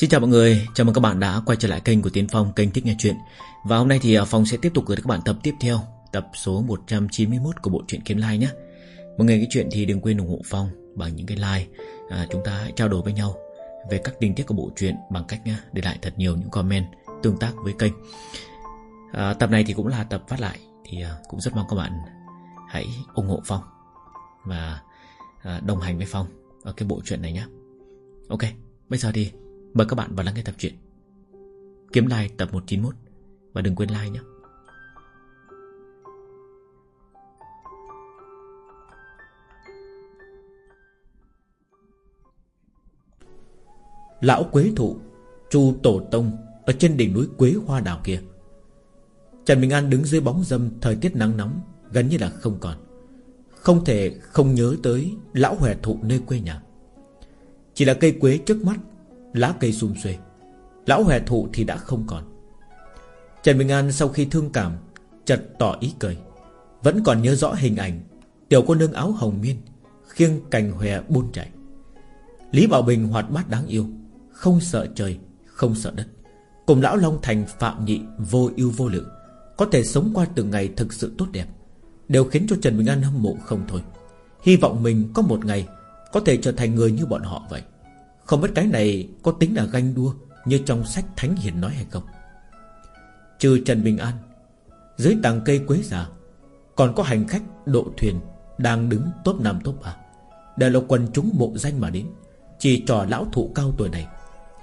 Xin chào mọi người, chào mừng các bạn đã quay trở lại kênh của Tiến Phong, kênh Thích Nghe Chuyện. Và hôm nay thì à, Phong sẽ tiếp tục gửi các bạn tập tiếp theo, tập số 191 của bộ truyện Kiếm Lai nhé. Mọi người cái chuyện thì đừng quên ủng hộ Phong bằng những cái like à, Chúng ta hãy trao đổi với nhau về các tình tiết của bộ truyện bằng cách nhá, để lại thật nhiều những comment tương tác với kênh. À, Tập này thì cũng là tập phát lại thì à, cũng rất mong các bạn hãy ủng hộ Phong Và à, đồng hành với Phong ở cái bộ truyện này nhé. Ok, bây giờ thì Mời các bạn vào lắng nghe tập truyện. Kiếm like tập 191 Và đừng quên like nhé. Lão Quế Thụ, Chu Tổ Tông Ở trên đỉnh núi Quế Hoa Đảo kia. Trần Bình An đứng dưới bóng dâm, Thời tiết nắng nóng, Gần như là không còn. Không thể không nhớ tới Lão Hòe Thụ nơi quê nhà. Chỉ là cây quế trước mắt Lá cây sum xuê. Lão hòe thụ thì đã không còn. Trần Bình An sau khi thương cảm Chật tỏ ý cười. Vẫn còn nhớ rõ hình ảnh Tiểu cô nương áo hồng miên Khiêng cành hòe buôn chạy. Lý Bảo Bình hoạt bát đáng yêu Không sợ trời, không sợ đất. Cùng lão Long Thành phạm nhị Vô ưu vô lự Có thể sống qua từng ngày thực sự tốt đẹp Đều khiến cho Trần Bình An hâm mộ không thôi. Hy vọng mình có một ngày Có thể trở thành người như bọn họ vậy không biết cái này có tính là ganh đua Như trong sách Thánh Hiền nói hay không? Trừ Trần Bình An, Dưới tàng cây quế già, Còn có hành khách độ thuyền Đang đứng top 5 top 3 Đều là quần chúng mộ danh mà đến. Chỉ trò lão thụ cao tuổi này.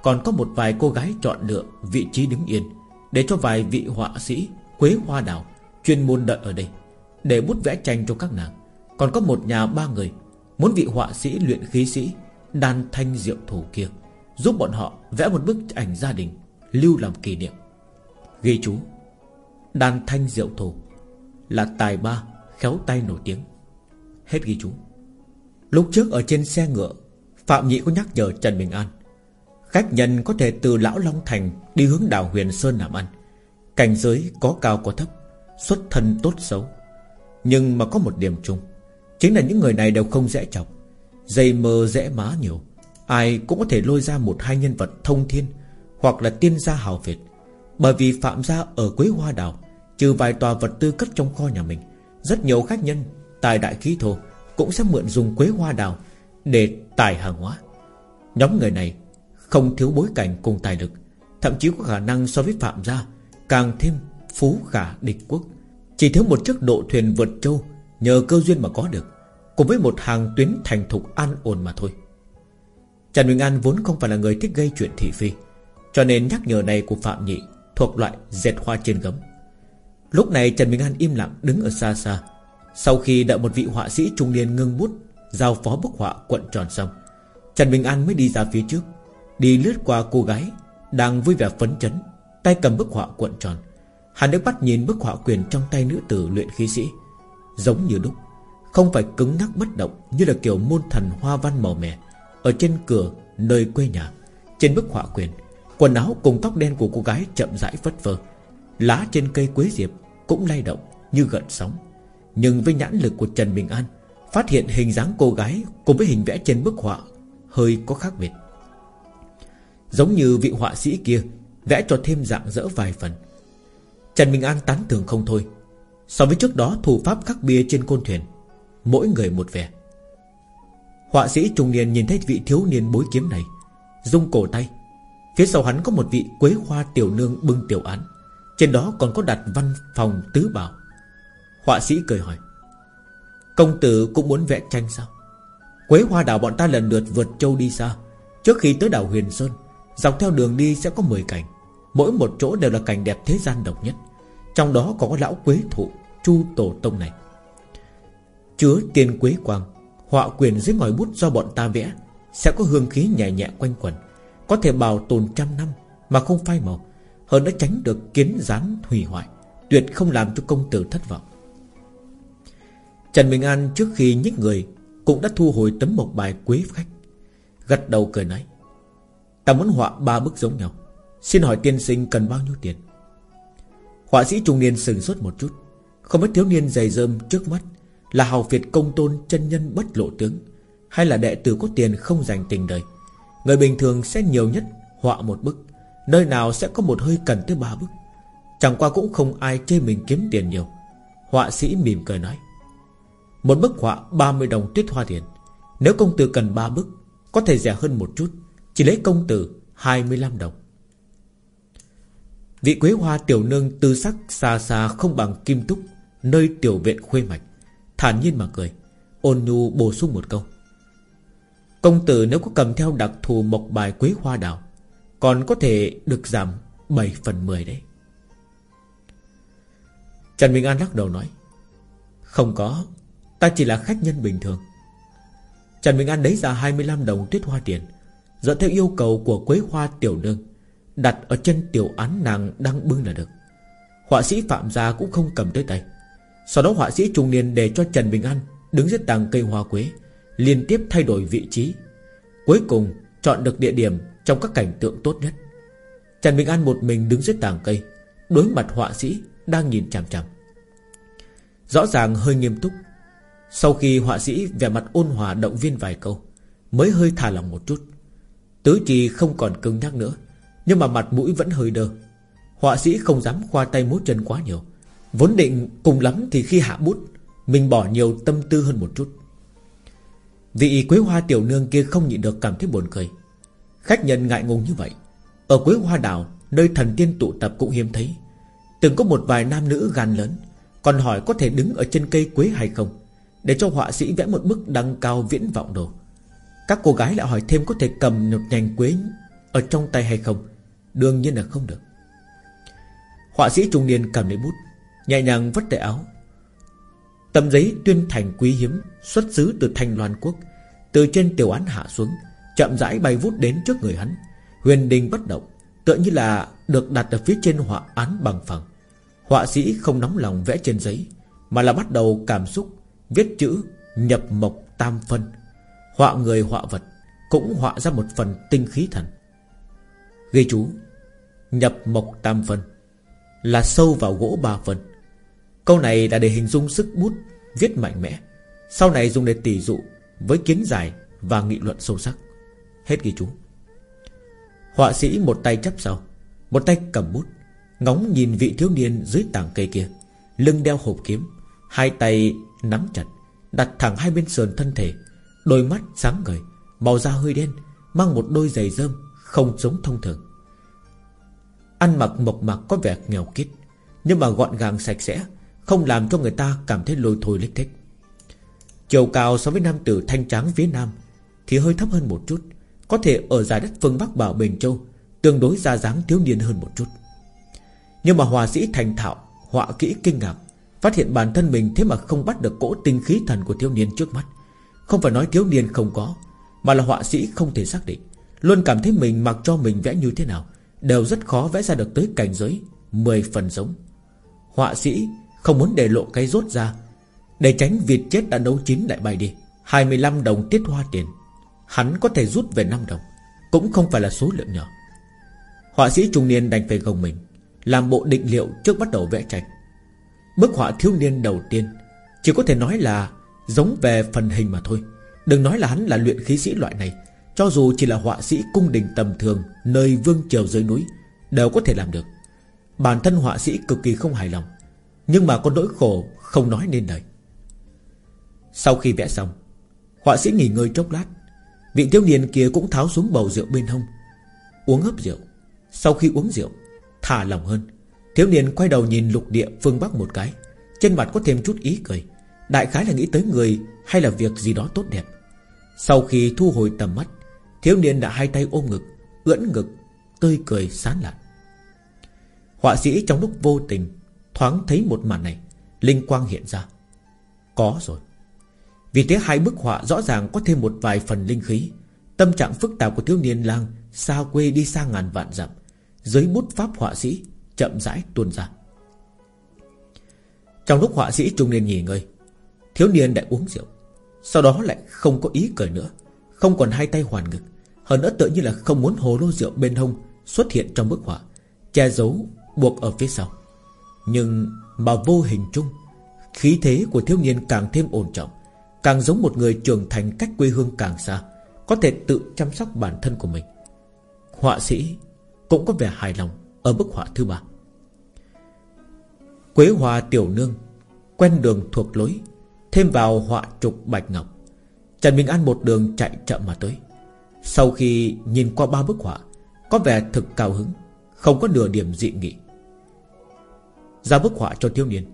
Còn có một vài cô gái chọn lựa Vị trí đứng yên Để cho vài vị họa sĩ Quế hoa đào Chuyên môn đợi ở đây Để bút vẽ tranh cho các nàng. Còn có một nhà ba người Muốn vị họa sĩ luyện khí sĩ Đan thanh diệu thủ kia, Giúp bọn họ vẽ một bức ảnh gia đình, Lưu làm kỷ niệm. Ghi chú, Đan thanh diệu thủ Là tài ba khéo tay nổi tiếng. Hết ghi chú. Lúc trước ở trên xe ngựa, Phạm Nhị có nhắc nhở Trần Bình An, Khách nhân có thể từ Lão Long Thành Đi hướng đảo Huyền Sơn làm ăn. Cảnh giới có cao có thấp, Xuất thân tốt xấu. Nhưng mà có một điểm chung, Chính là những người này đều không dễ chọc. Dây mơ rẽ má nhiều. Ai cũng có thể lôi ra một hai nhân vật thông thiên Hoặc là tiên gia hào Việt Bởi vì Phạm gia ở Quế Hoa Đảo, Trừ vài tòa vật tư cất trong kho nhà mình, Rất nhiều khách nhân, Tài đại khí thô Cũng sẽ mượn dùng Quế Hoa Đảo Để tài hàng hóa. Nhóm người này không thiếu bối cảnh cùng tài lực, Thậm chí có khả năng so với Phạm gia Càng thêm phú khả địch quốc. Chỉ thiếu một chiếc độ thuyền vượt châu Nhờ cơ duyên mà có được. Cùng với một hàng tuyến thành thục an ổn mà thôi. Trần Bình An vốn không phải là người thích gây chuyện thị phi, Cho nên nhắc nhở này của Phạm Nhị Thuộc loại dệt hoa trên gấm. Lúc này Trần Bình An im lặng đứng ở xa xa, Sau khi đợi một vị họa sĩ trung niên ngưng bút, Giao phó bức họa quận tròn xong, Trần Bình An mới đi ra phía trước, Đi lướt qua cô gái Đang vui vẻ phấn chấn, Tay cầm bức họa cuộn tròn. Hắn đã bắt nhìn bức họa quyền trong tay nữ tử luyện khí sĩ, Giống như đúc không phải cứng ngắc bất động Như là kiểu môn thần hoa văn màu mè. Ở trên cửa, nơi quê nhà, Trên bức họa quyền, Quần áo cùng tóc đen của cô gái chậm rãi phất phơ. Lá trên cây quế diệp Cũng lay động như gợn sóng. Nhưng với nhãn lực của Trần Bình An, Phát hiện hình dáng cô gái Cùng với hình vẽ trên bức họa Hơi có khác biệt. Giống như vị họa sĩ kia, Vẽ cho thêm dạng dỡ vài phần. Trần Bình An tán thưởng không thôi. So với trước đó, thủ pháp khắc bia trên côn thuyền Mỗi người một vẻ. Họa sĩ trung niên nhìn thấy vị thiếu niên bối kiếm này Dung cổ tay. Phía sau hắn có một vị quế hoa tiểu nương bưng tiểu án. Trên đó còn có đặt văn phòng tứ bảo. Họa sĩ cười hỏi, Công tử cũng muốn vẽ tranh sao? Quế hoa đảo bọn ta lần lượt vượt châu đi xa. Trước khi tới đảo Huyền Sơn, Dọc theo đường đi sẽ có 10 cảnh. Mỗi một chỗ đều là cảnh đẹp thế gian độc nhất. Trong đó có lão quế thụ, Chu Tổ Tông này. Chứa tiền quế quang, Họa quyền dưới ngòi bút do bọn ta vẽ, Sẽ có hương khí nhẹ nhẹ quanh quẩn Có thể bảo tồn trăm năm Mà không phai màu, Hơn đã tránh được kiến rán hủy hoại, Tuyệt không làm cho công tử thất vọng. Trần Bình An trước khi nhích người Cũng đã thu hồi tấm mộc bài quế khách, Gật đầu cười nói, Ta muốn họa ba bức giống nhau, Xin hỏi tiên sinh cần bao nhiêu tiền? Họa sĩ trung niên sừng sốt một chút, Không biết thiếu niên dày dơm trước mắt là hào Việt công tôn chân nhân bất lộ tướng, Hay là đệ tử có tiền không dành tình đời? Người bình thường sẽ nhiều nhất Họa một bức, Nơi nào sẽ có một hơi cần tới ba bức? Chẳng qua cũng không ai chê mình kiếm tiền nhiều. Họa sĩ mỉm cười nói, Một bức họa 30 đồng tuyết hoa tiền. Nếu công tử cần ba bức, Có thể rẻ hơn một chút, Chỉ lấy công tử 25 đồng. Vị quế hoa tiểu nương tư sắc xa xa không bằng kim túc, Nơi tiểu viện khuê mạch. Thản nhiên mà cười. Ôn nhu bổ sung một câu. Công tử nếu có cầm theo đặc thù mộc bài quế hoa đào, Còn có thể được giảm 7 phần 10 đấy. Trần Minh An lắc đầu nói, Không có, Ta chỉ là khách nhân bình thường. Trần Minh An lấy ra 25 đồng tuyết hoa tiền, Dựa theo yêu cầu của Quế Hoa Tiểu Nương, Đặt ở chân tiểu án nàng đang bưng là được. Họa sĩ Phạm Gia cũng không cầm tới tay. Sau đó họa sĩ trung niên để cho Trần Bình An Đứng dưới tàng cây hoa quế, Liên tiếp thay đổi vị trí, Cuối cùng chọn được địa điểm Trong các cảnh tượng tốt nhất. Trần Bình An một mình đứng dưới tàng cây, Đối mặt họa sĩ đang nhìn chằm chằm. Rõ ràng hơi nghiêm túc, Sau khi họa sĩ vẻ mặt ôn hòa động viên vài câu, Mới hơi thả lòng một chút. Tứ trì không còn cứng nhắc nữa, Nhưng mà mặt mũi vẫn hơi đơ. Họa sĩ không dám khoa tay múa chân quá nhiều Vốn định cùng lắm thì khi hạ bút, Mình bỏ nhiều tâm tư hơn một chút. Vị quế hoa tiểu nương kia không nhịn được cảm thấy buồn cười. Khách nhân ngại ngùng như vậy. Ở quế hoa đảo, Nơi thần tiên tụ tập cũng hiếm thấy. Từng có một vài nam nữ gan lớn, Còn hỏi có thể đứng ở trên cây quế hay không, Để cho họa sĩ vẽ một bức đăng cao viễn vọng đồ. Các cô gái lại hỏi thêm có thể cầm một nhành quế Ở trong tay hay không. Đương nhiên là không được. Họa sĩ trung niên cầm lấy bút Nhẹ nhàng vất tay áo. Tấm giấy tuyên thành quý hiếm, Xuất xứ từ thành loan quốc, Từ trên tiểu án hạ xuống, Chậm rãi bay vút đến trước người hắn. Huyền đình bất động, Tựa như là được đặt ở phía trên họa án bằng phẳng. Họa sĩ không nóng lòng vẽ trên giấy, Mà là bắt đầu cảm xúc, Viết chữ nhập mộc tam phân. Họa người, họa vật, Cũng họa ra một phần tinh khí thần. Ghi chú, Nhập mộc tam phân, Là sâu vào gỗ ba phân Câu này là để hình dung sức bút Viết mạnh mẽ, Sau này dùng để tỉ dụ Với kiến giải và nghị luận sâu sắc. Hết ghi chú. Họa sĩ một tay chấp sau, Một tay cầm bút, Ngóng nhìn vị thiếu niên dưới tảng cây kia, Lưng đeo hộp kiếm, Hai tay nắm chặt, Đặt thẳng hai bên sườn thân thể, Đôi mắt sáng ngời, Màu da hơi đen, Mang một đôi giày rơm Không giống thông thường. Ăn mặc mộc mạc có vẻ nghèo kít Nhưng mà gọn gàng sạch sẽ không làm cho người ta cảm thấy lôi thôi lích thích Chiều cao so với nam tử thanh trắng phía nam Thì hơi thấp hơn một chút, Có thể ở giải đất phương Bắc Bảo Bình Châu Tương đối ra dáng thiếu niên hơn một chút. Nhưng mà hòa sĩ thành thạo, Họa kỹ kinh ngạc, Phát hiện bản thân mình thế mà không bắt được cỗ tinh khí thần của thiếu niên trước mắt. Không phải nói thiếu niên không có, Mà là họa sĩ không thể xác định, Luôn cảm thấy mình mặc cho mình vẽ như thế nào, Đều rất khó vẽ ra được tới cảnh giới Mười phần giống. Họa sĩ không muốn để lộ cái rốt ra. Để tránh vịt chết đã nấu chín lại bay đi. 25 đồng tiết hoa tiền. Hắn có thể rút về 5 đồng. Cũng không phải là số lượng nhỏ. Họa sĩ trung niên đành phải gồng mình, Làm bộ định liệu trước bắt đầu vẽ tranh. Bức họa thiếu niên đầu tiên, Chỉ có thể nói là Giống về phần hình mà thôi. Đừng nói là hắn là luyện khí sĩ loại này, Cho dù chỉ là họa sĩ cung đình tầm thường, Nơi vương triều dưới núi, Đều có thể làm được. Bản thân họa sĩ cực kỳ không hài lòng. Nhưng mà có nỗi khổ không nói nên lời. Sau khi vẽ xong, Họa sĩ nghỉ ngơi chốc lát. Vị thiếu niên kia cũng tháo xuống bầu rượu bên hông. Uống hấp rượu. Sau khi uống rượu, Thả lòng hơn. Thiếu niên quay đầu nhìn lục địa phương Bắc một cái. Trên mặt có thêm chút ý cười. Đại khái là nghĩ tới người hay là việc gì đó tốt đẹp. Sau khi thu hồi tầm mắt, Thiếu niên đã hai tay ôm ngực, Ưỡn ngực, Tươi cười sán lạn. Họa sĩ trong lúc vô tình Thoáng thấy một màn này, Linh quang hiện ra. Có rồi. Vì thế hai bức họa rõ ràng có thêm một vài phần linh khí. Tâm trạng phức tạp của thiếu niên lang Xa quê đi xa ngàn vạn dặm, Dưới bút pháp họa sĩ Chậm rãi tuôn ra. Trong lúc họa sĩ trung niên nghỉ ngơi, Thiếu niên đã uống rượu. Sau đó lại không có ý cười nữa, Không còn hai tay hoàn ngực. Hơn nữa tự như là không muốn hồ lô rượu bên hông Xuất hiện trong bức họa, Che giấu buộc ở phía sau. Nhưng mà vô hình chung, Khí thế của thiếu niên càng thêm ổn trọng, Càng giống một người trưởng thành cách quê hương càng xa, Có thể tự chăm sóc bản thân của mình. Họa sĩ Cũng có vẻ hài lòng Ở bức họa thứ ba. Quế Hoa Tiểu Nương Quen đường thuộc lối, Thêm vào họa trục Bạch Ngọc. Trần Bình An một đường chạy chậm mà tới. Sau khi nhìn qua ba bức họa, Có vẻ thực cao hứng, Không có nửa điểm dị nghị. Ra bức họa cho thiếu niên.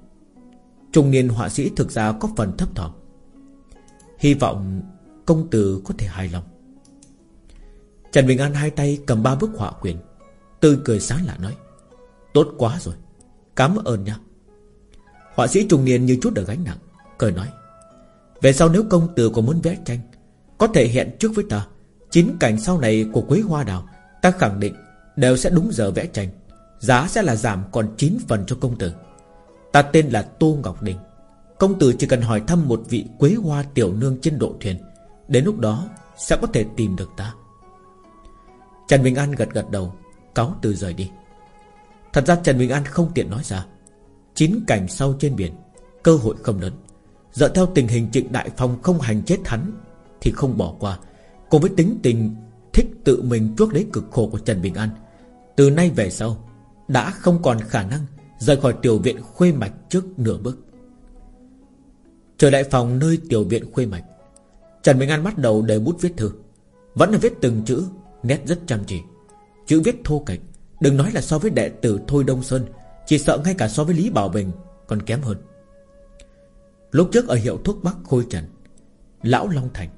Trung niên họa sĩ thực ra có phần thấp thỏm. Hy vọng công tử có thể hài lòng. Trần Bình An hai tay cầm ba bức họa quyền, Tươi cười sáng lạ nói Tốt quá rồi Cảm ơn nha. Họa sĩ trung niên như chút được gánh nặng Cười nói Về sau nếu công tử có muốn vẽ tranh Có thể hẹn trước với ta. Chín cảnh sau này của quế hoa đào Ta khẳng định đều sẽ đúng giờ vẽ tranh. Giá sẽ là giảm còn 9 phần cho công tử. Ta tên là Tô Ngọc Đình. Công tử chỉ cần hỏi thăm một vị quế hoa tiểu nương trên độ thuyền. Đến lúc đó sẽ có thể tìm được ta. Trần Bình An gật gật đầu, Cáo từ rời đi. Thật ra Trần Bình An không tiện nói ra. Chín cảnh sau trên biển, Cơ hội không lớn. Dựa theo tình hình trịnh đại phong không hành chết hắn Thì không bỏ qua. Cùng với tính tình thích tự mình chuốc lấy cực khổ của Trần Bình An, Từ nay về sau đã không còn khả năng Rời khỏi tiểu viện khuê mạch trước nửa bước. Trở lại phòng nơi tiểu viện khuê mạch, Trần Bình An bắt đầu đầy bút viết thư. Vẫn là viết từng chữ, Nét rất chăm chỉ. Chữ viết thô kệch, Đừng nói là so với đệ tử Thôi Đông Sơn, Chỉ sợ ngay cả so với Lý Bảo Bình Còn kém hơn. Lúc trước ở hiệu thuốc Bắc Khôi Trần, Lão Long Thành,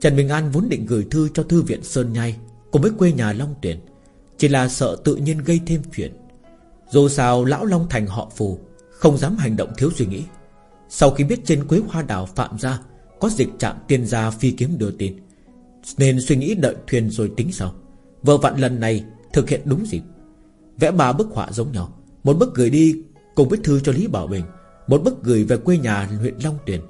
Trần Bình An vốn định gửi thư cho thư viện Sơn Nhai Cùng với quê nhà Long Tuyển chỉ là sợ tự nhiên gây thêm chuyện Dù sao Lão Long Thành họ phù, Không dám hành động thiếu suy nghĩ. Sau khi biết trên Quế Hoa Đảo Phạm Gia Có dịch trạm tiên gia phi kiếm đưa tin, Nên suy nghĩ đợi thuyền rồi tính sau. Vợ vặn lần này thực hiện đúng dịp. Vẽ ba bức họa giống nhau. Một bức gửi đi cùng với thư cho Lý Bảo Bình, Một bức gửi về quê nhà huyện Long Tuyền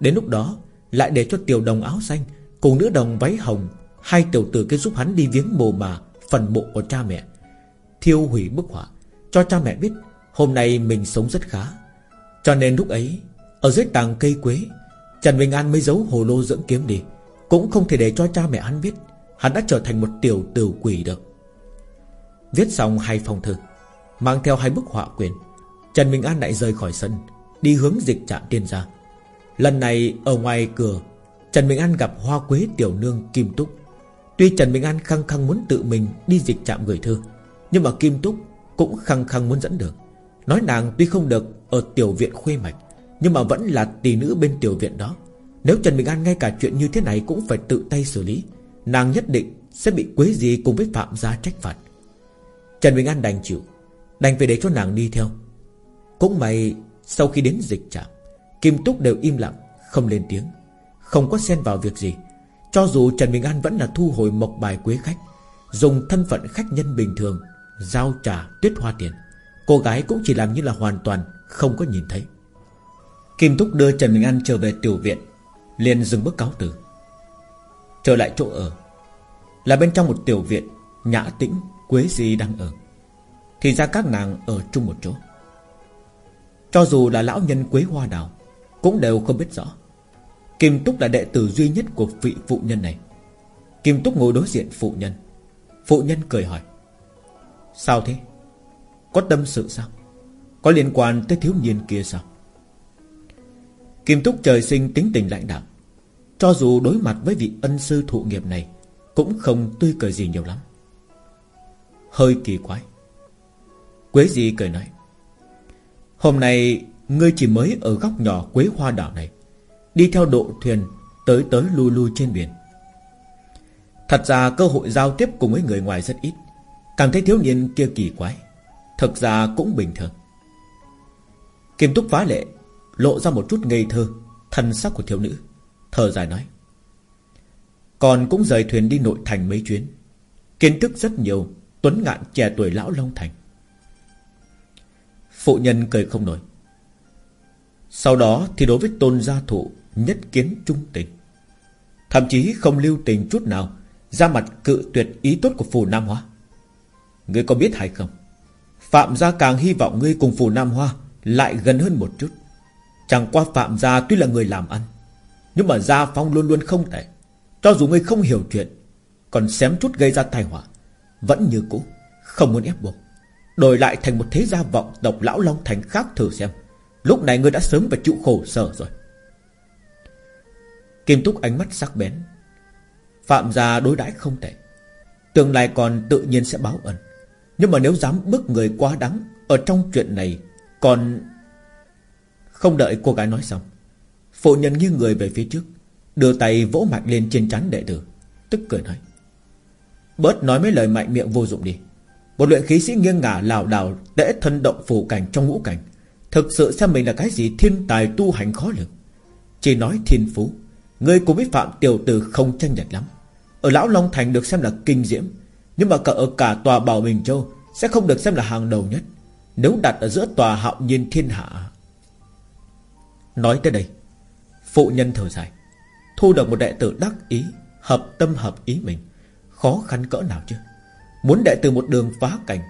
Đến lúc đó, Lại để cho tiểu đồng áo xanh Cùng nữ đồng váy hồng, Hai tiểu tử kia giúp hắn đi viếng mồ mà Phần mộ của cha mẹ. Thiêu hủy bức họa, Cho cha mẹ biết Hôm nay mình sống rất khá. Cho nên lúc ấy, Ở dưới tàng cây quế, Trần Bình An mới giấu hồ lô dưỡng kiếm đi. Cũng không thể để cho cha mẹ hắn biết, Hắn đã trở thành một tiểu tử quỷ được. Viết xong hai phong thư, Mang theo hai bức họa quyền Trần Bình An lại rời khỏi sân, Đi hướng dịch trạm tiên ra Lần này ở ngoài cửa, Trần Bình An gặp hoa quế tiểu nương Kim Túc. Tuy Trần Bình An khăng khăng muốn tự mình Đi dịch trạm gửi thư, Nhưng mà Kim Túc cũng khăng khăng muốn dẫn được. Nói nàng tuy không được Ở tiểu viện khuê mạch, Nhưng mà vẫn là tỷ nữ bên tiểu viện đó. Nếu Trần Bình An ngay cả chuyện như thế này Cũng phải tự tay xử lý, Nàng nhất định sẽ bị quấy gì cùng với Phạm gia trách phạt. Trần Bình An đành chịu, Đành phải để cho nàng đi theo. Cũng may, sau khi đến dịch trạm, Kim Túc đều im lặng, Không lên tiếng, Không có xen vào việc gì. Cho dù Trần Bình An vẫn là thu hồi mộc bài quế khách, Dùng thân phận khách nhân bình thường, Giao trả tuyết hoa tiền, Cô gái cũng chỉ làm như là hoàn toàn Không có nhìn thấy. Kim Túc đưa Trần Bình An trở về tiểu viện, liền dừng bước cáo từ. Trở lại chỗ ở, Là bên trong một tiểu viện, Nhã tĩnh, Quế Di đang ở. Thì ra các nàng ở chung một chỗ. Cho dù là lão nhân Quế Hoa Đào, Cũng đều không biết rõ. Kim Túc là đệ tử duy nhất của vị phụ nhân này. Kim Túc ngồi đối diện phụ nhân. Phụ nhân cười hỏi, Sao thế? Có tâm sự sao? Có liên quan tới thiếu niên kia sao? Kim Túc trời sinh tính tình lãnh đạo cho dù đối mặt với vị ân sư thụ nghiệp này, Cũng không tươi cười gì nhiều lắm. Hơi kỳ quái. Quế gì cười nói, Hôm nay Ngươi chỉ mới ở góc nhỏ quế hoa đảo này Đi theo độ thuyền Tới tới lui lui trên biển. Thật ra cơ hội giao tiếp cùng với người ngoài rất ít Cảm thấy thiếu niên kia kỳ quái thật ra cũng bình thường. Kim túc phá lệ, Lộ ra một chút ngây thơ, Thân sắc của thiếu nữ, Thở dài nói Còn cũng rời thuyền đi nội thành mấy chuyến, Kiến thức rất nhiều, Tuấn ngạn trẻ tuổi lão Long Thành. Phụ nhân cười không nổi. Sau đó thì đối với tôn gia thụ Nhất kiến trung tình. Thậm chí không lưu tình chút nào, Ra mặt cự tuyệt ý tốt của phù Nam Hoa. Ngươi có biết hay không? Phạm gia càng hy vọng ngươi cùng phù Nam Hoa Lại gần hơn một chút. Chẳng qua Phạm gia tuy là người làm ăn, nhưng mà Gia Phong luôn luôn không tệ. Cho dù ngươi không hiểu chuyện, Còn xém chút gây ra tai họa, Vẫn như cũ, Không muốn ép buộc. Đổi lại thành một thế gia vọng tộc lão Long Thành khác thử xem. Lúc này ngươi đã sớm phải chịu khổ sở rồi. Kim Túc ánh mắt sắc bén. Phạm gia đối đãi không tệ. Tương lai còn tự nhiên sẽ báo ẩn Nhưng mà nếu dám bức người quá đắng Ở trong chuyện này Còn Không đợi cô gái nói xong, Phụ nhân nghiêng người về phía trước, Đưa tay vỗ mạnh lên trên trán đệ tử, Tức cười nói, Bớt nói mấy lời mạnh miệng vô dụng đi. Một luyện khí sĩ nghiêng ngả lảo đảo Tễ thân động phù cảnh trong ngũ cảnh, Thực sự xem mình là cái gì thiên tài tu hành khó lường. Chỉ nói thiên phú người cùng với Phạm Tiểu Tử không tranh nhật lắm. Ở Lão Long Thành được xem là kinh diễm, Nhưng mà cả ở cả tòa Bảo Bình Châu Sẽ không được xem là hàng đầu nhất, Nếu đặt ở giữa tòa hạo nhiên thiên hạ. Nói tới đây, Phụ nhân thở dài, Thu được một đệ tử đắc ý, Hợp tâm hợp ý mình, Khó khăn cỡ nào chứ? Muốn đệ tử một đường phá cảnh,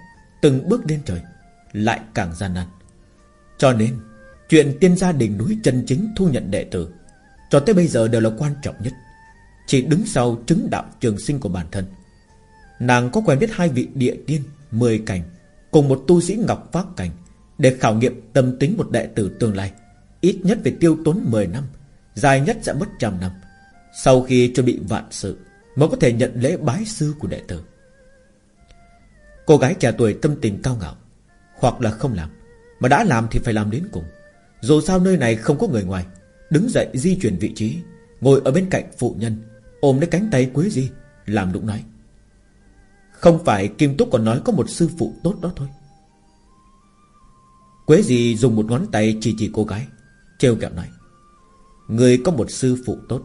Từng bước lên trời, Lại càng gian nan. Cho nên, Chuyện tiên gia đình núi chân chính thu nhận đệ tử cho tới bây giờ đều là quan trọng nhất. Chỉ đứng sau chứng đạo trường sinh của bản thân. Nàng có quen biết hai vị địa tiên, Mười cảnh, Cùng một tu sĩ ngọc phát cảnh, Để khảo nghiệm tâm tính một đệ tử tương lai. Ít nhất phải tiêu tốn 10 năm, Dài nhất sẽ mất trăm năm. Sau khi chuẩn bị vạn sự, Mới có thể nhận lễ bái sư của đệ tử. Cô gái trẻ tuổi tâm tình cao ngạo, Hoặc là không làm, Mà đã làm thì phải làm đến cùng. Dù sao nơi này không có người ngoài Đứng dậy di chuyển vị trí, Ngồi ở bên cạnh phụ nhân, Ôm lấy cánh tay Quế Di, Làm đúng nói. Không phải Kim Túc còn nói có một sư phụ tốt đó thôi. Quế Di dùng một ngón tay chỉ chỉ cô gái, Trêu kẹo nói. Người có một sư phụ tốt,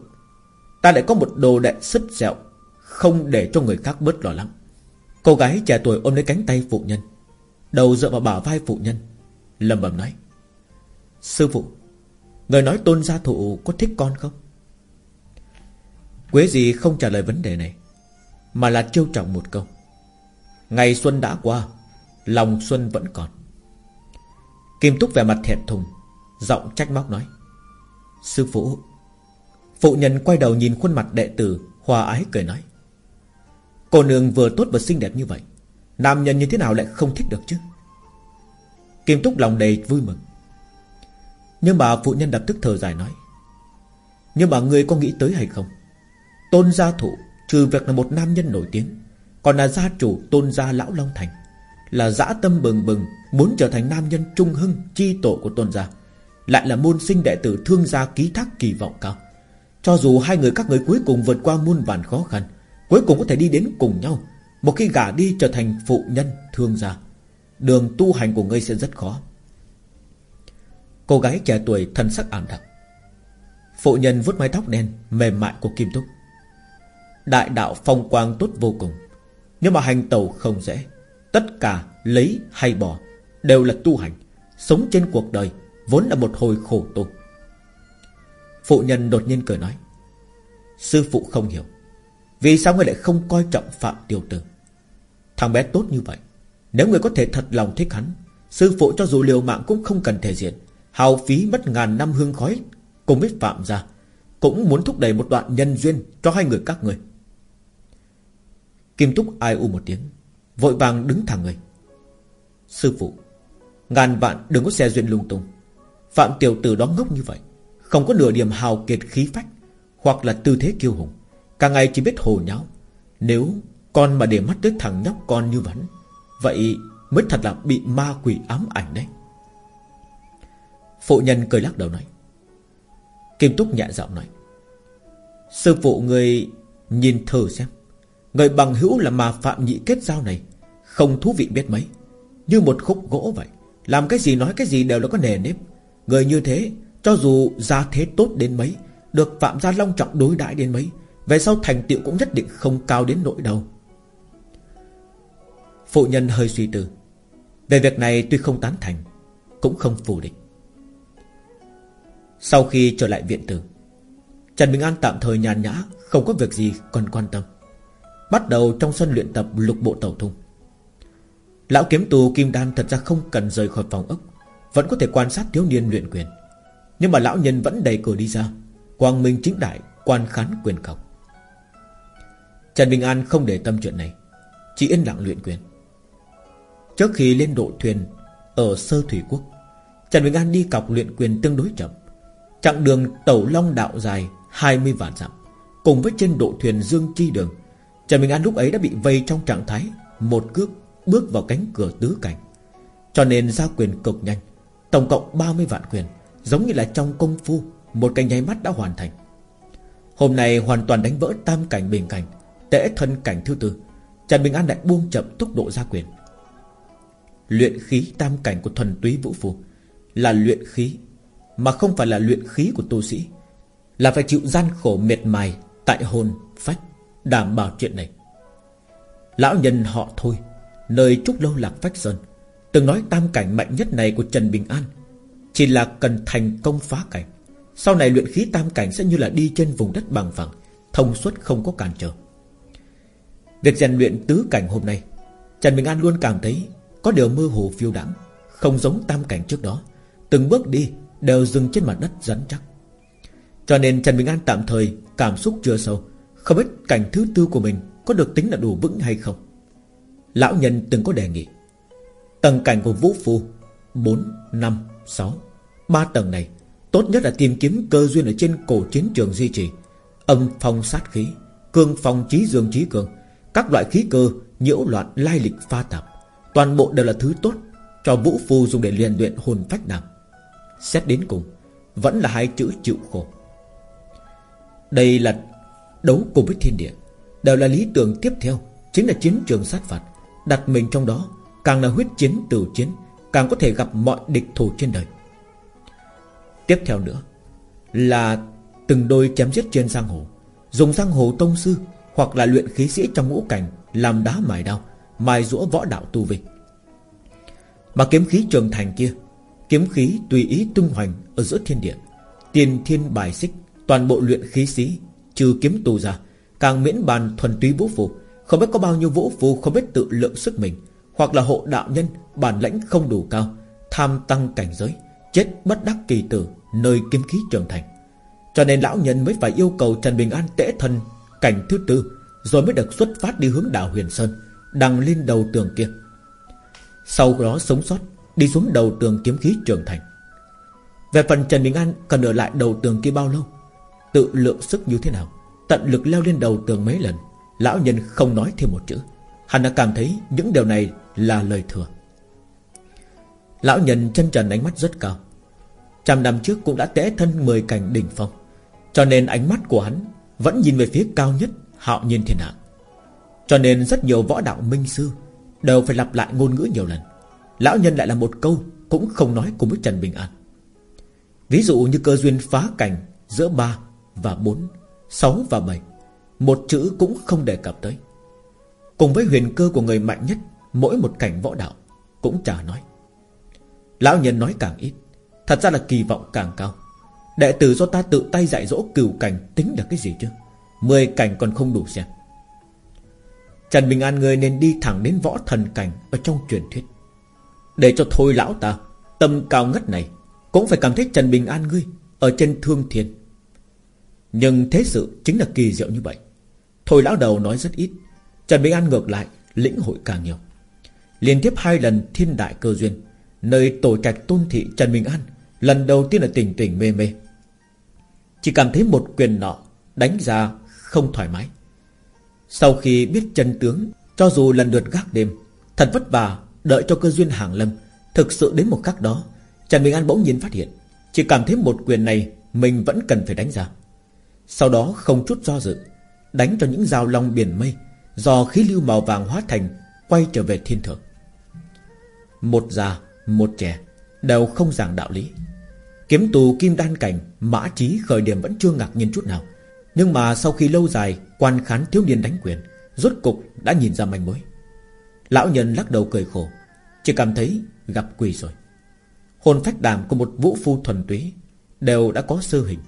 Ta lại có một đồ đệ sứt dẹo Không để cho người khác bớt lo lắng. Cô gái trẻ tuổi ôm lấy cánh tay phụ nhân, Đầu dựa vào bả vai phụ nhân lầm bầm nói. Sư phụ Người nói tôn gia thụ có thích con không? Quế gì không trả lời vấn đề này, Mà là trêu trọng một câu. Ngày xuân đã qua, Lòng xuân vẫn còn. Kim Túc vẻ mặt thẹn thùng, Giọng trách móc nói, Sư phụ. Phụ nhân quay đầu nhìn khuôn mặt đệ tử, Hòa ái cười nói, Cô nương vừa tốt và xinh đẹp như vậy, Nam nhân như thế nào lại không thích được chứ? Kim Túc lòng đầy vui mừng. Nhưng bà phụ nhân lập tức thở dài nói, Nhưng mà người có nghĩ tới hay không? Tôn gia thụ, Trừ việc là một nam nhân nổi tiếng, Còn là gia chủ tôn gia lão Long Thành, Là dã tâm bừng bừng, Muốn trở thành nam nhân trung hưng, Chi tổ của tôn gia, Lại là môn sinh đệ tử thương gia ký thác kỳ vọng cao. Cho dù hai người các người cuối cùng vượt qua muôn vàn khó khăn, Cuối cùng có thể đi đến cùng nhau. Một khi gả đi trở thành phụ nhân thương gia, Đường tu hành của ngươi sẽ rất khó. Cô gái trẻ tuổi thân sắc ảm đạm. Phụ nhân vuốt mái tóc đen, Mềm mại của Kim Túc. Đại đạo phong quang tốt vô cùng, Nhưng mà hành tàu không dễ. Tất cả lấy hay bỏ Đều là tu hành, Sống trên cuộc đời Vốn là một hồi khổ tu. Phụ nhân đột nhiên cười nói, Sư phụ không hiểu, Vì sao ngươi lại không coi trọng Phạm Tiêu Tử? Thằng bé tốt như vậy, Nếu người có thể thật lòng thích hắn, Sư phụ cho dù liều mạng cũng không cần thể diện. Hào phí mất ngàn năm hương khói, Cùng với Phạm gia, Cũng muốn thúc đẩy một đoạn nhân duyên Cho hai người các người. Kim Túc ai u một tiếng, Vội vàng đứng thẳng người. Sư phụ, Ngàn vạn đừng có xe duyên lung tung. Phạm tiểu tử đó ngốc như vậy, Không có nửa điểm hào kiệt khí phách, Hoặc là tư thế kiêu hùng, Cả ngày chỉ biết hồ nháo. Nếu con mà để mắt tới thằng nhóc con như vẫn, Vậy mới thật là bị ma quỷ ám ảnh đấy. Phụ nhân cười lắc đầu nói. Kim Túc nhẹ giọng nói. Sư phụ người nhìn thử xem. Người bằng hữu là mà phạm nhị kết giao này, Không thú vị biết mấy. Như một khúc gỗ vậy, Làm cái gì nói cái gì đều là có nề nếp. Người như thế, Cho dù gia thế tốt đến mấy, Được phạm gia long trọng đối đãi đến mấy, Về sau thành tựu cũng nhất định không cao đến nỗi đâu. Phụ nhân hơi suy tư. Về việc này tuy không tán thành, Cũng không phủ định. Sau khi trở lại viện tử, Trần Bình An tạm thời nhàn nhã, Không có việc gì còn quan tâm. Bắt đầu trong sân luyện tập lục bộ tẩu thung Lão kiếm tù Kim Đan thật ra không cần rời khỏi phòng ốc, Vẫn có thể quan sát thiếu niên luyện quyền. Nhưng mà lão nhân vẫn đẩy cửa đi ra, Quang Minh chính đại, Quan khán quyền cọc Trần Bình An không để tâm chuyện này, Chỉ yên lặng luyện quyền. Trước khi lên độ thuyền Ở sơ thủy quốc, Trần Bình An đi cọc luyện quyền tương đối chậm. Chặng đường tẩu long đạo dài 20 vạn dặm, Cùng với trên độ thuyền Dương Chi Đường, Trần Bình An lúc ấy đã bị vây trong trạng thái Một cước bước vào cánh cửa tứ cảnh. Cho nên ra quyền cực nhanh, Tổng cộng 30 vạn quyền, Giống như là trong công phu, Một cái nháy mắt đã hoàn thành. Hôm nay hoàn toàn đánh vỡ tam cảnh bình cảnh Tễ thân cảnh thứ tư, Trần Bình An lại buông chậm tốc độ ra quyền. Luyện khí tam cảnh của thuần túy vũ phù Là luyện khí mà không phải là luyện khí của tu sĩ Là phải chịu gian khổ mệt mài Tại hồn, phách Đảm bảo chuyện này. Lão nhân họ thôi Nơi trúc lâu lạc phách sơn Từng nói tam cảnh mạnh nhất này của Trần Bình An Chỉ là cần thành công phá cảnh. Sau này luyện khí tam cảnh Sẽ như là đi trên vùng đất bằng phẳng Thông suốt không có cản trở. Việc rèn luyện tứ cảnh hôm nay Trần Bình An luôn cảm thấy Có điều mơ hồ phiêu đãng Không giống tam cảnh trước đó Từng bước đi đều dừng trên mặt đất rắn chắc. Cho nên Trần Bình An tạm thời Cảm xúc chưa sâu Không biết cảnh thứ tư của mình Có được tính là đủ vững hay không. Lão nhân từng có đề nghị Tầng cảnh của Vũ Phu 4, 5, 6 Ba tầng này Tốt nhất là tìm kiếm cơ duyên ở trên cổ chiến trường duy trì Âm phong sát khí Cương phong trí dương trí cường Các loại khí cơ nhiễu loạn lai lịch pha tạp Toàn bộ đều là thứ tốt Cho Vũ Phu dùng để luyện luyện hồn phách đảm Xét đến cùng, Vẫn là hai chữ chịu khổ. Đây là đấu cùng với thiên địa, Đều là lý tưởng tiếp theo, Chính là chiến trường sát phạt. Đặt mình trong đó, Càng là huyết chiến tử chiến, Càng có thể gặp mọi địch thủ trên đời. Tiếp theo nữa Là từng đôi chém giết trên giang hồ, Dùng giang hồ tông sư Hoặc là luyện khí sĩ trong ngũ cảnh Làm đá mài đao, Mài rũa võ đạo tu vi. Mà kiếm khí trường thành kia Kiếm khí tùy ý tung hoành Ở giữa thiên địa. Tiền thiên bài xích, Toàn bộ luyện khí sĩ Trừ kiếm tù ra, Càng miễn bàn thuần túy vũ phù. Không biết có bao nhiêu vũ phù, không biết tự lượng sức mình, Hoặc là hộ đạo nhân, Bản lãnh không đủ cao, Tham tăng cảnh giới, Chết bất đắc kỳ tử, Nơi kiếm khí trưởng thành. Cho nên lão nhân mới phải yêu cầu Trần Bình An tễ thân Cảnh thứ tư, Rồi mới được xuất phát đi hướng đảo Huyền Sơn Đằng lên đầu tường kia. Sau đó sống sót Đi xuống đầu tường kiếm khí trưởng thành. Về phần Trần Bình An cần ở lại đầu tường kia bao lâu? Tự lượng sức như thế nào? Tận lực leo lên đầu tường mấy lần, Lão nhân không nói thêm một chữ. Hắn đã cảm thấy những điều này là lời thừa. Lão nhân chân trần ánh mắt rất cao. Trăm năm trước cũng đã tẽ thân mười cảnh đỉnh phong, Cho nên ánh mắt của hắn Vẫn nhìn về phía cao nhất, Hạo nhiên thiên hạ. Cho nên rất nhiều võ đạo minh sư Đều phải lặp lại ngôn ngữ nhiều lần. Lão nhân lại là một câu Cũng không nói cùng với Trần Bình An. Ví dụ như cơ duyên phá cảnh Giữa 3 và 4 6 và 7 Một chữ cũng không đề cập tới. Cùng với huyền cơ của người mạnh nhất, Mỗi một cảnh võ đạo Cũng chả nói. Lão nhân nói càng ít, Thật ra là kỳ vọng càng cao. Đệ tử do ta tự tay dạy dỗ cửu cảnh Tính là cái gì chứ? Mười cảnh còn không đủ xem. Trần Bình An người nên đi thẳng đến võ thần cảnh Ở trong truyền thuyết. Để cho thôi lão ta, Tâm cao ngất này, Cũng phải cảm thấy Trần Bình An ngươi Ở trên thương thiên Nhưng thế sự chính là kỳ diệu như vậy. Thôi lão đầu nói rất ít, Trần Bình An ngược lại lĩnh hội càng nhiều. Liên tiếp hai lần thiên đại cơ duyên, Nơi tổ trạch tôn thị Trần Bình An Lần đầu tiên là tỉnh tỉnh mê mê. Chỉ cảm thấy một quyền nọ Đánh ra không thoải mái. Sau khi biết chân tướng, Cho dù lần lượt gác đêm, Thật vất vả đợi cho cơ duyên hàng lâm Thực sự đến một khắc đó, Trần Bình An bỗng nhiên phát hiện, Chỉ cảm thấy một quyền này Mình vẫn cần phải đánh ra. Sau đó không chút do dự, Đánh cho những dao long biển mây Do khí lưu màu vàng hóa thành Quay trở về thiên thượng. Một già, một trẻ Đều không giảng đạo lý. Kiếm tù kim đan cảnh, Mã trí khởi điểm vẫn chưa ngạc nhiên chút nào. Nhưng mà sau khi lâu dài Quan khán thiếu niên đánh quyền, Rốt cục đã nhìn ra manh mối. Lão nhân lắc đầu cười khổ. Chỉ cảm thấy gặp quỷ rồi. Hồn phách đàm của một vũ phu thuần túy Đều đã có sơ hình.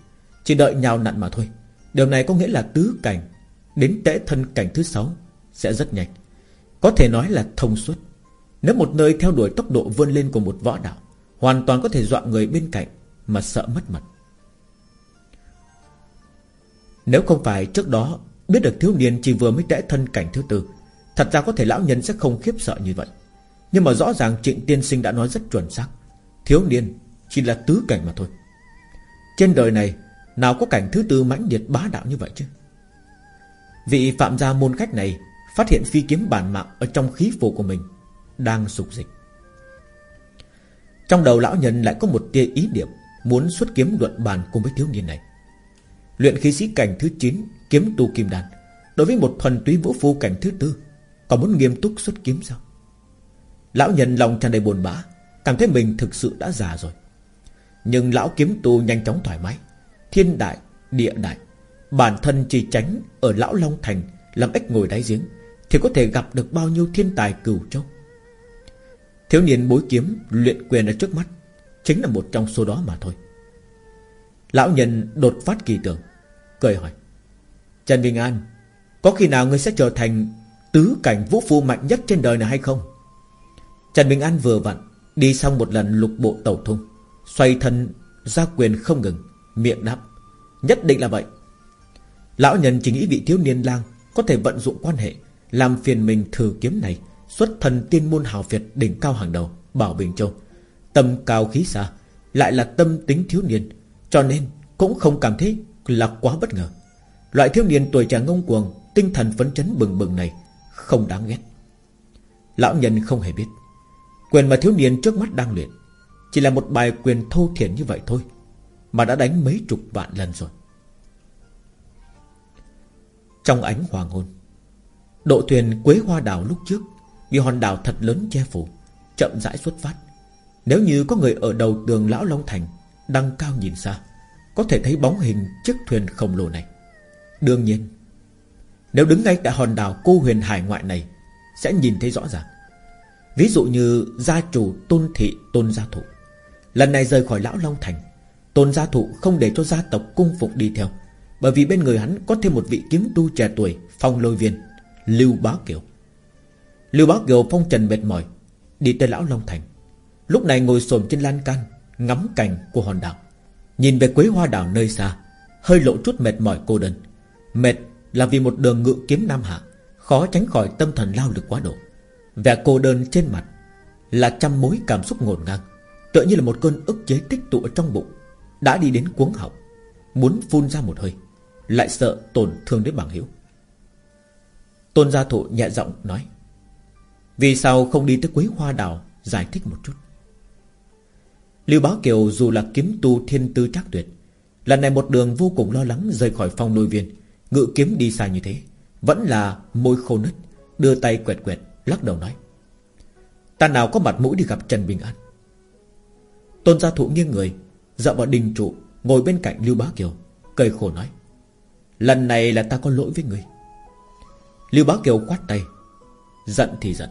Chỉ đợi nhào nặn mà thôi. Điều này có nghĩa là tứ cảnh Đến tễ thân cảnh thứ sáu Sẽ rất nhanh. Có thể nói là thông suốt. Nếu một nơi theo đuổi tốc độ vươn lên của một võ đạo, Hoàn toàn có thể dọa người bên cạnh Mà sợ mất mặt. Nếu không phải trước đó Biết được thiếu niên chỉ vừa mới tễ thân cảnh thứ tư Thật ra có thể lão nhân sẽ không khiếp sợ như vậy. Nhưng mà rõ ràng trịnh tiên sinh đã nói rất chuẩn xác. Thiếu niên Chỉ là tứ cảnh mà thôi. Trên đời này, Nào có cảnh thứ tư mãnh liệt bá đạo như vậy chứ? Vị phạm gia môn khách này Phát hiện phi kiếm bản mạng Ở trong khí phù của mình Đang sục dịch. Trong đầu lão nhân lại có một tia ý niệm Muốn xuất kiếm luận bàn cùng với thiếu niên này. Luyện khí sĩ cảnh thứ 9 Kiếm tu kim đan. Đối với một thuần túy vũ phu cảnh thứ tư còn muốn nghiêm túc xuất kiếm sao? Lão nhân lòng tràn đầy buồn bã Cảm thấy mình thực sự đã già rồi. Nhưng lão kiếm tu nhanh chóng thoải mái Thiên đại, địa đại. Bản thân chỉ tránh ở Lão Long Thành Làm ếch ngồi đáy giếng Thì có thể gặp được bao nhiêu thiên tài cửu châu. Thiếu niên bối kiếm Luyện quyền ở trước mắt Chính là một trong số đó mà thôi. Lão nhân đột phát kỳ tưởng Cười hỏi Trần Bình An Có khi nào ngươi sẽ trở thành Tứ cảnh vũ phu mạnh nhất trên đời này hay không? Trần Bình An vừa vặn Đi xong một lần lục bộ tẩu thung, Xoay thân ra quyền không ngừng, Miệng đáp, Nhất định là vậy. Lão nhân chỉ nghĩ vị thiếu niên lang Có thể vận dụng quan hệ Làm phiền mình thử kiếm này, Xuất thần tiên môn hào Việt đỉnh cao hàng đầu, Bảo Bình Châu. Tâm cao khí xa, Lại là tâm tính thiếu niên, Cho nên cũng không cảm thấy là quá bất ngờ. Loại thiếu niên tuổi trẻ ngông cuồng, Tinh thần phấn chấn bừng bừng này không đáng ghét. Lão nhân không hề biết. Quyền mà thiếu niên trước mắt đang luyện Chỉ là một bài quyền thô thiển như vậy thôi, Mà đã đánh mấy chục vạn lần rồi. Trong ánh hoàng hôn, Độ thuyền Quế Hoa Đảo lúc trước Vì hòn đảo thật lớn che phủ, Chậm rãi xuất phát. Nếu như có người ở đầu tường Lão Long Thành Đăng cao nhìn xa, Có thể thấy bóng hình chiếc thuyền khổng lồ này. Đương nhiên nếu đứng ngay tại hòn đảo cô huyền hải ngoại này, Sẽ nhìn thấy rõ ràng. Ví dụ như gia chủ tôn thị, tôn gia thụ. Lần này rời khỏi lão Long Thành, Tôn gia thụ không để cho gia tộc cung phục đi theo, Bởi vì bên người hắn có thêm một vị kiếm tu trẻ tuổi, Phong lôi viên, Lưu Bá Kiều. Lưu Bá Kiều phong trần mệt mỏi, Đi tới lão Long Thành. Lúc này ngồi xổm trên lan can, Ngắm cảnh của hòn đảo. Nhìn về quế hoa đảo nơi xa, Hơi lộ chút mệt mỏi cô đơn. Mệt là vì một đường ngự kiếm Nam Hạ, Khó tránh khỏi tâm thần lao lực quá độ. Vẻ cô đơn trên mặt Là trăm mối cảm xúc ngổn ngang, Tựa như là một cơn ức chế tích tụ ở trong bụng, Đã đi đến cuống họng, Muốn phun ra một hơi, Lại sợ tổn thương đến bằng hữu. Tôn gia thụ nhẹ giọng nói, Vì sao không đi tới Quế Hoa đào Giải thích một chút? Lưu Bá Kiều dù là kiếm tu thiên tư chắc tuyệt, Lần này một đường vô cùng lo lắng Rời khỏi phòng lôi viên Ngự kiếm đi xa như thế, Vẫn là môi khô nứt, Đưa tay quẹt quẹt, Lắc đầu nói. Ta nào có mặt mũi đi gặp Trần Bình An? Tôn gia thụ nghiêng người, Dạo vào đình trụ, Ngồi bên cạnh Lưu Bá Kiều, Cười khổ nói. Lần này là ta có lỗi với người. Lưu Bá Kiều quát tay. Giận thì giận,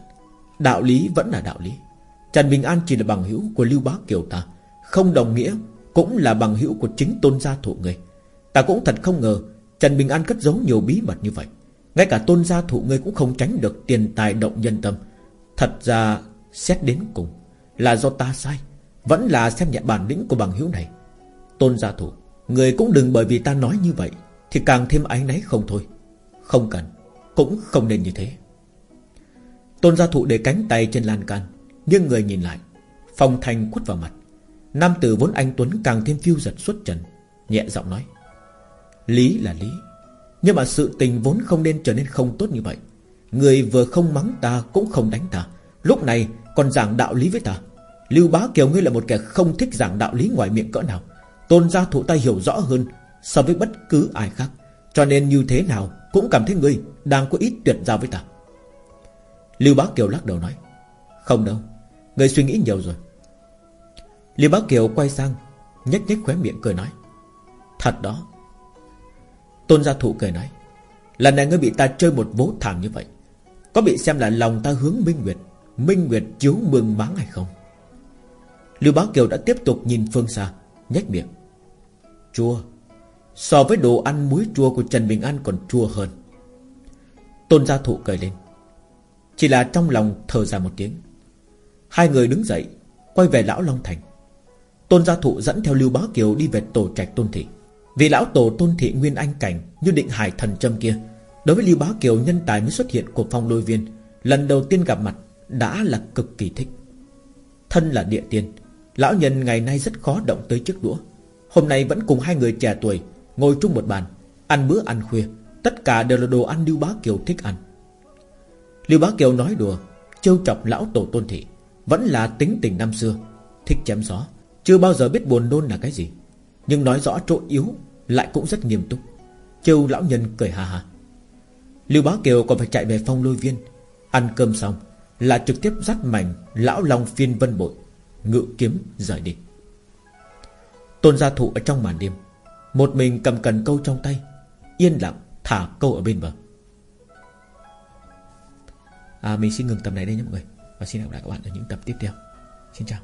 Đạo lý vẫn là đạo lý. Trần Bình An chỉ là bằng hữu của Lưu Bá Kiều ta, Không đồng nghĩa Cũng là bằng hữu của chính tôn gia thụ người. Ta cũng thật không ngờ Trần Bình An cất giấu nhiều bí mật như vậy. Ngay cả tôn gia thụ ngươi cũng không tránh được tiền tài động nhân tâm. Thật ra, xét đến cùng, Là do ta sai, Vẫn là xem nhẹ bản lĩnh của bằng hữu này. Tôn gia thụ, Người cũng đừng bởi vì ta nói như vậy Thì càng thêm áy náy không thôi. Không cần, Cũng không nên như thế. Tôn gia thụ để cánh tay trên lan can Nhưng người nhìn lại. Phong thanh quất vào mặt. Nam tử vốn anh Tuấn càng thêm phiêu giật xuất trần, Nhẹ giọng nói. Lý là lý. Nhưng mà sự tình vốn không nên trở nên không tốt như vậy. Người vừa không mắng ta cũng không đánh ta. Lúc này còn giảng đạo lý với ta. Lưu Bá Kiều ngươi là một kẻ không thích giảng đạo lý ngoài miệng cỡ nào. Tôn gia thủ ta hiểu rõ hơn So với bất cứ ai khác. Cho nên như thế nào cũng cảm thấy ngươi Đang có ít tuyệt giao với ta. Lưu Bá Kiều lắc đầu nói, Không đâu, Ngươi suy nghĩ nhiều rồi. Lưu Bá Kiều quay sang, nhếch nhếch khóe miệng cười nói, Thật đó Tôn gia thụ cười nói, Lần này ngươi bị ta chơi một vố thảm như vậy, Có bị xem là lòng ta hướng Minh Nguyệt Minh Nguyệt chiếu mương máng hay không? Lưu Bá Kiều đã tiếp tục nhìn phương xa, nhếch miệng, Chua, So với đồ ăn muối chua của Trần Bình An còn chua hơn. Tôn gia thụ cười lên, Chỉ là trong lòng thở ra một tiếng, Hai người đứng dậy, Quay về Lão Long Thành. Tôn gia thụ dẫn theo Lưu Bá Kiều đi về tổ trạch tôn thị vì lão tổ tôn thị nguyên anh cảnh, Như định hải thần châm kia, Đối với Lưu Bá Kiều nhân tài mới xuất hiện của phong lôi viên, Lần đầu tiên gặp mặt Đã là cực kỳ thích. Thân là địa tiên, Lão nhân ngày nay rất khó động tới chiếc đũa. Hôm nay vẫn cùng hai người trẻ tuổi, Ngồi chung một bàn, Ăn bữa ăn khuya, Tất cả đều là đồ ăn Lưu Bá Kiều thích ăn. Lưu Bá Kiều nói đùa, Trêu chọc lão tổ tôn thị, Vẫn là tính tình năm xưa, Thích chém gió, Chưa bao giờ biết buồn nôn là cái gì, Nhưng nói rõ chỗ yếu lại cũng rất nghiêm túc. Châu lão nhân cười hà hà Lưu Bá Kiều còn phải chạy về phong lôi viên. Ăn cơm xong Là trực tiếp dắt mảnh Lão Long phiên vân bội Ngự kiếm rời đi. Tôn gia thụ ở trong màn đêm Một mình cầm cần câu trong tay Yên lặng thả câu ở bên bờ. À, Mình xin ngừng tập này đây nhé mọi người Và xin hẹn gặp lại các bạn ở những tập tiếp theo. Xin chào.